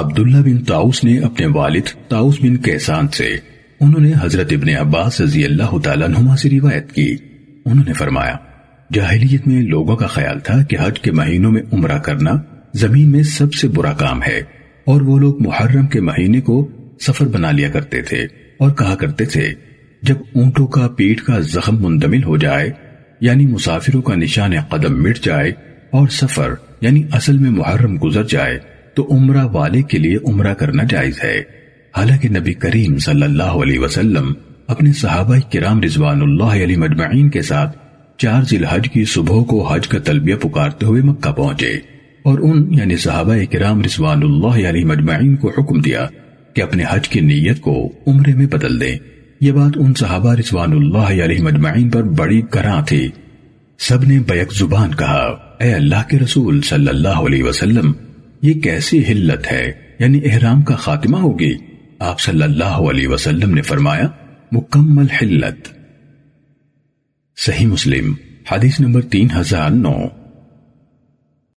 عبداللہ بن تاؤس نے اپنے والد تاؤس بن کیسان سے، انہوں نے حضرت ابن عباس رضی اللہ تعالیٰ نما سے روایت کی۔ انہوں نے فرمایا، جاہلیت میں لوگوں کا خیال تھا کہ حج کے مہینوں میں عمرہ کرنا زمین میں سب سے برا کام ہے، اور وہ لوگ محرم کے مہینے کو سفر بنا لیا کرتے تھے اور کہا کرتے تھے، جب اونٹوں کا پیٹ کا زخم مندمل ہو جائے یعنی مسافروں کا نشان قدم مٹ جائے اور سفر یعنی اصل میں محرم گزر جائے تو عمرہ والے کے لیے عمرہ کرنا جائز ہے۔ حالانکہ نبی کریم صلی اللہ علیہ وسلم اپنے صحابہ کرام رضوان اللہ علی مجمعین کے ساتھ چار ذی الحج کی صبح کو حج کا تلبیہ پکارتے ہوئے مکہ پہنچے اور ان یعنی صحابہ کرام رضوان اللہ علی مجمعین کو حکم دیا کہ اپنے حج کی نیت کو عمرے میں بدل دیں۔ یہ بات ان صحابہ رضوان اللہ علیہ مجمعین پر بڑی کراں تھی۔ سب نے بیک زبان کہا، اے اللہ کے رسول صلی اللہ علیہ وسلم یہ کیسی حلت ہے؟ یعنی احرام کا خاتمہ ہوگی آپ صلی اللہ علیہ وسلم نے فرمایا، مکمل حلت۔ صحیح مسلم، حدیث نمبر تین ہزار نو۔